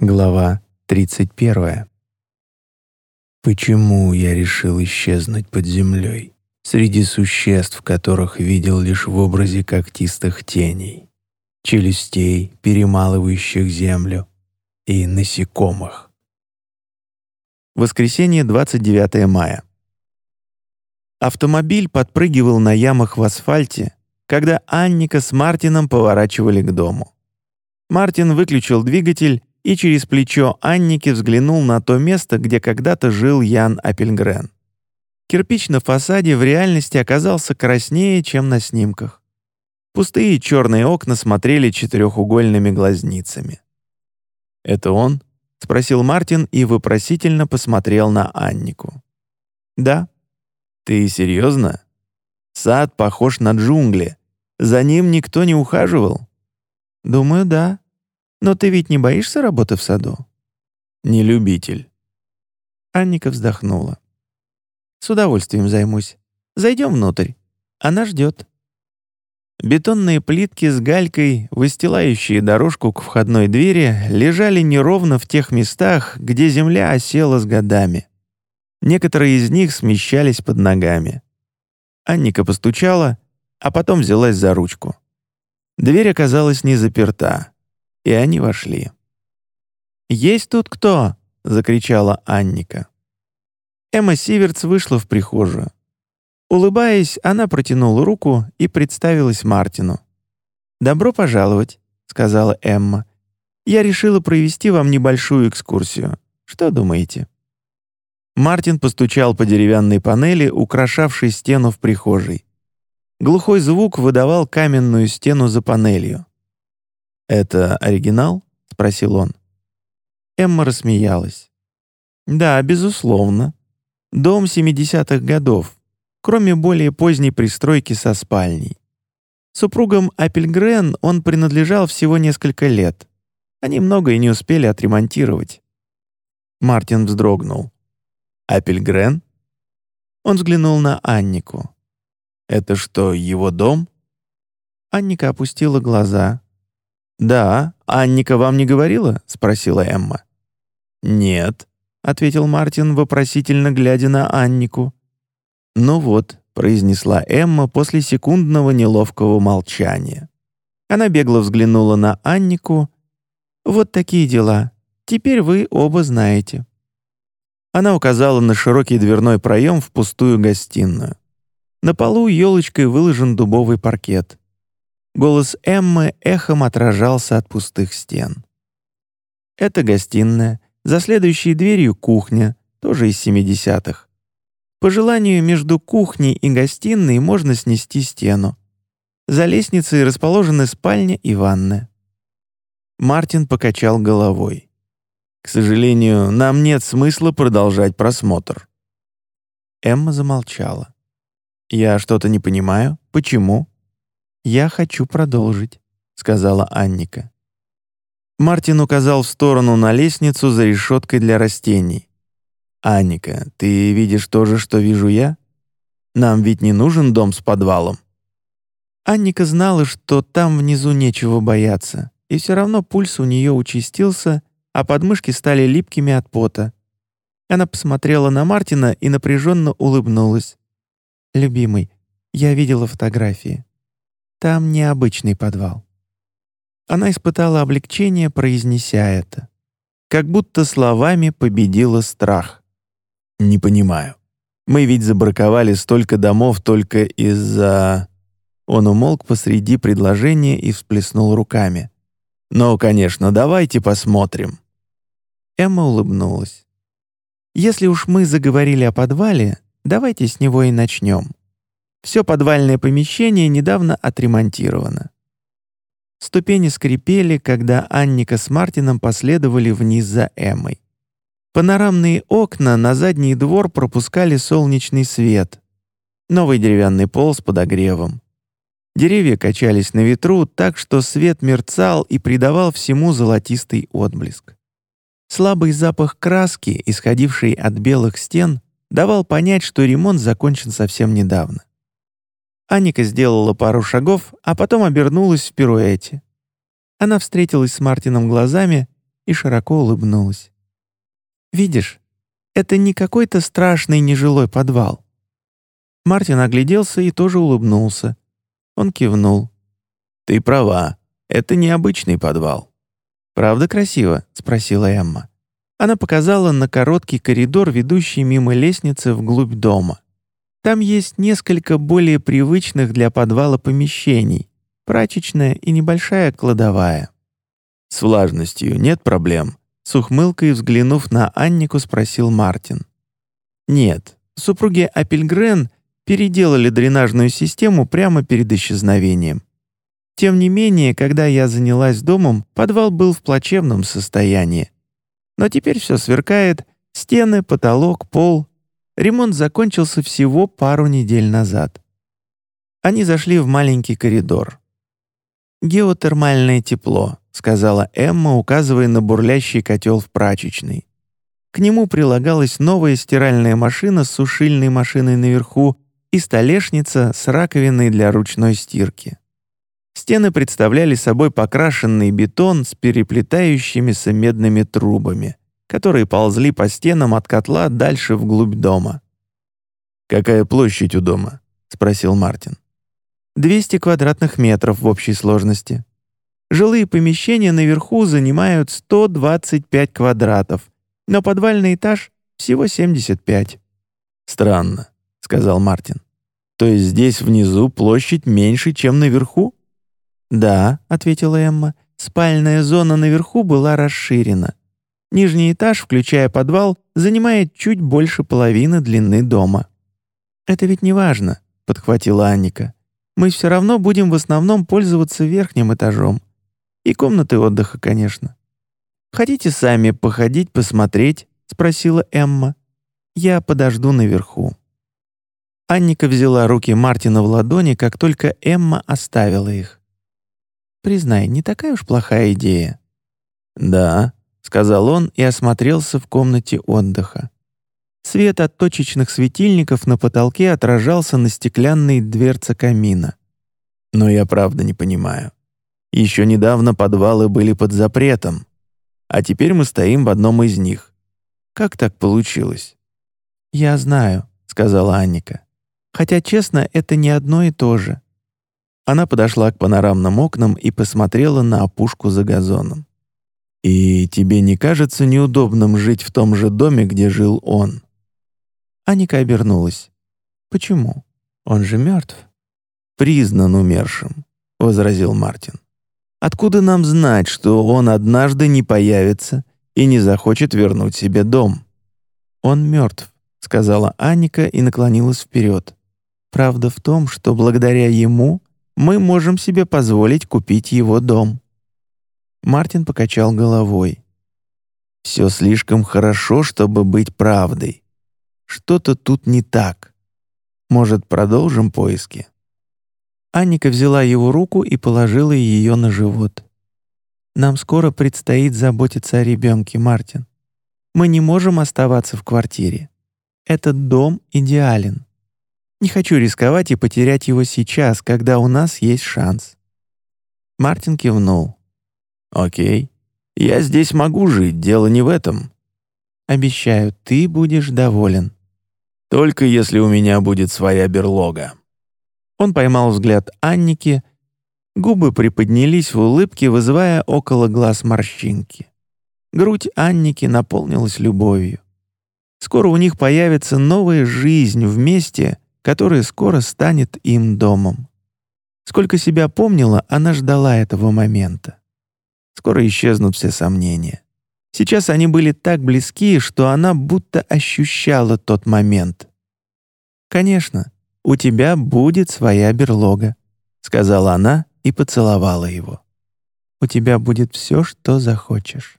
Глава 31. Почему я решил исчезнуть под землей, среди существ, которых видел лишь в образе когтистых теней, челюстей, перемалывающих землю, и насекомых? Воскресенье, 29 мая. Автомобиль подпрыгивал на ямах в асфальте, когда Анника с Мартином поворачивали к дому. Мартин выключил двигатель и через плечо Анники взглянул на то место, где когда-то жил Ян Апельгрен. Кирпич на фасаде в реальности оказался краснее, чем на снимках. Пустые черные окна смотрели четырехугольными глазницами. «Это он?» — спросил Мартин и вопросительно посмотрел на Аннику. «Да». «Ты серьезно? Сад похож на джунгли. За ним никто не ухаживал?» «Думаю, да», но ты ведь не боишься работы в саду?» «Не любитель». Анника вздохнула. «С удовольствием займусь. Зайдем внутрь. Она ждет». Бетонные плитки с галькой, выстилающие дорожку к входной двери, лежали неровно в тех местах, где земля осела с годами. Некоторые из них смещались под ногами. Анника постучала, а потом взялась за ручку. Дверь оказалась не заперта и они вошли. «Есть тут кто?» — закричала Анника. Эмма Сиверц вышла в прихожую. Улыбаясь, она протянула руку и представилась Мартину. «Добро пожаловать», — сказала Эмма. «Я решила провести вам небольшую экскурсию. Что думаете?» Мартин постучал по деревянной панели, украшавшей стену в прихожей. Глухой звук выдавал каменную стену за панелью. «Это оригинал?» — спросил он. Эмма рассмеялась. «Да, безусловно. Дом 70-х годов, кроме более поздней пристройки со спальней. Супругам Апельгрен он принадлежал всего несколько лет. Они многое не успели отремонтировать». Мартин вздрогнул. «Апельгрен?» Он взглянул на Аннику. «Это что, его дом?» Анника опустила глаза, «Да, Анника вам не говорила?» — спросила Эмма. «Нет», — ответил Мартин, вопросительно глядя на Аннику. «Ну вот», — произнесла Эмма после секундного неловкого молчания. Она бегло взглянула на Аннику. «Вот такие дела. Теперь вы оба знаете». Она указала на широкий дверной проем в пустую гостиную. На полу елочкой выложен дубовый паркет. Голос Эммы эхом отражался от пустых стен. Это гостиная, за следующей дверью кухня, тоже из 70-х. По желанию между кухней и гостиной можно снести стену. За лестницей расположены спальня и ванная. Мартин покачал головой. «К сожалению, нам нет смысла продолжать просмотр». Эмма замолчала. «Я что-то не понимаю. Почему?» «Я хочу продолжить», — сказала Анника. Мартин указал в сторону на лестницу за решеткой для растений. «Анника, ты видишь то же, что вижу я? Нам ведь не нужен дом с подвалом». Анника знала, что там внизу нечего бояться, и все равно пульс у нее участился, а подмышки стали липкими от пота. Она посмотрела на Мартина и напряженно улыбнулась. «Любимый, я видела фотографии. Там необычный подвал. Она испытала облегчение, произнеся это. Как будто словами победила страх. «Не понимаю. Мы ведь забраковали столько домов только из-за...» Он умолк посреди предложения и всплеснул руками. «Ну, конечно, давайте посмотрим». Эмма улыбнулась. «Если уж мы заговорили о подвале, давайте с него и начнем. Все подвальное помещение недавно отремонтировано. Ступени скрипели, когда Анника с Мартином последовали вниз за Эммой. Панорамные окна на задний двор пропускали солнечный свет. Новый деревянный пол с подогревом. Деревья качались на ветру так, что свет мерцал и придавал всему золотистый отблеск. Слабый запах краски, исходивший от белых стен, давал понять, что ремонт закончен совсем недавно. Аника сделала пару шагов, а потом обернулась в пируэте. Она встретилась с Мартином глазами, и широко улыбнулась. «Видишь, это не какой-то страшный нежилой подвал». Мартин огляделся и тоже улыбнулся. Он кивнул. «Ты права, это необычный подвал». «Правда красиво?» — спросила Эмма. Она показала на короткий коридор, ведущий мимо лестницы вглубь дома. Там есть несколько более привычных для подвала помещений, прачечная и небольшая кладовая. «С влажностью нет проблем?» С ухмылкой взглянув на Аннику, спросил Мартин. «Нет, супруги Апельгрен переделали дренажную систему прямо перед исчезновением. Тем не менее, когда я занялась домом, подвал был в плачевном состоянии. Но теперь все сверкает, стены, потолок, пол. Ремонт закончился всего пару недель назад. Они зашли в маленький коридор. «Геотермальное тепло», — сказала Эмма, указывая на бурлящий котел в прачечной. К нему прилагалась новая стиральная машина с сушильной машиной наверху и столешница с раковиной для ручной стирки. Стены представляли собой покрашенный бетон с переплетающимися медными трубами, которые ползли по стенам от котла дальше вглубь дома. «Какая площадь у дома?» — спросил Мартин. 200 квадратных метров в общей сложности. Жилые помещения наверху занимают 125 квадратов, но подвальный этаж всего 75. «Странно», — сказал Мартин. «То есть здесь внизу площадь меньше, чем наверху?» «Да», — ответила Эмма, — «спальная зона наверху была расширена. Нижний этаж, включая подвал, занимает чуть больше половины длины дома». «Это ведь не важно», — подхватила Анника мы все равно будем в основном пользоваться верхним этажом. И комнаты отдыха, конечно. «Хотите сами походить, посмотреть?» — спросила Эмма. «Я подожду наверху». Анника взяла руки Мартина в ладони, как только Эмма оставила их. «Признай, не такая уж плохая идея». «Да», — сказал он и осмотрелся в комнате отдыха. Свет от точечных светильников на потолке отражался на стеклянной дверце камина. Но я правда не понимаю. Еще недавно подвалы были под запретом, а теперь мы стоим в одном из них. Как так получилось? «Я знаю», — сказала Анника. «Хотя, честно, это не одно и то же». Она подошла к панорамным окнам и посмотрела на опушку за газоном. «И тебе не кажется неудобным жить в том же доме, где жил он?» Аника обернулась. «Почему? Он же мертв». «Признан умершим», — возразил Мартин. «Откуда нам знать, что он однажды не появится и не захочет вернуть себе дом?» «Он мертв», — сказала Аника и наклонилась вперед. «Правда в том, что благодаря ему мы можем себе позволить купить его дом». Мартин покачал головой. «Все слишком хорошо, чтобы быть правдой. Что-то тут не так. Может, продолжим поиски?» Анника взяла его руку и положила ее на живот. «Нам скоро предстоит заботиться о ребенке, Мартин. Мы не можем оставаться в квартире. Этот дом идеален. Не хочу рисковать и потерять его сейчас, когда у нас есть шанс». Мартин кивнул. «Окей. Я здесь могу жить, дело не в этом». «Обещаю, ты будешь доволен». Только если у меня будет своя берлога». Он поймал взгляд Анники, губы приподнялись в улыбке, вызывая около глаз морщинки. Грудь Анники наполнилась любовью. Скоро у них появится новая жизнь в месте, которое скоро станет им домом. Сколько себя помнила, она ждала этого момента. Скоро исчезнут все сомнения. Сейчас они были так близки, что она будто ощущала тот момент. «Конечно, у тебя будет своя берлога», — сказала она и поцеловала его. «У тебя будет все, что захочешь».